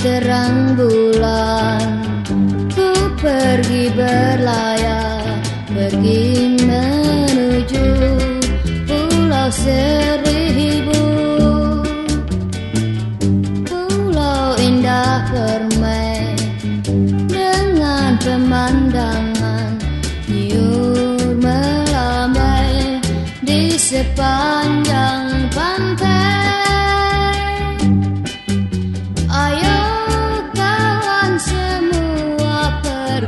terang bulan Ku pergi berlayar Pergi menuju Pulau Seribu. Pulau indah permai Dengan pemandangan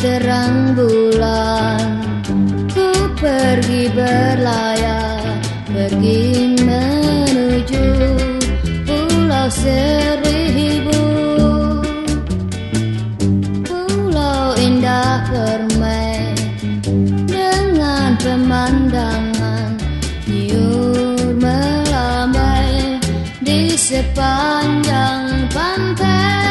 terang bulan Ku pergi berlayar Pergi menuju Pulau Seribu. Pulau indah permai Dengan pemandangan Nyur melambai Di sepanjang pantai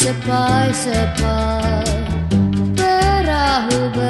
sepai-sepai perahu berlayar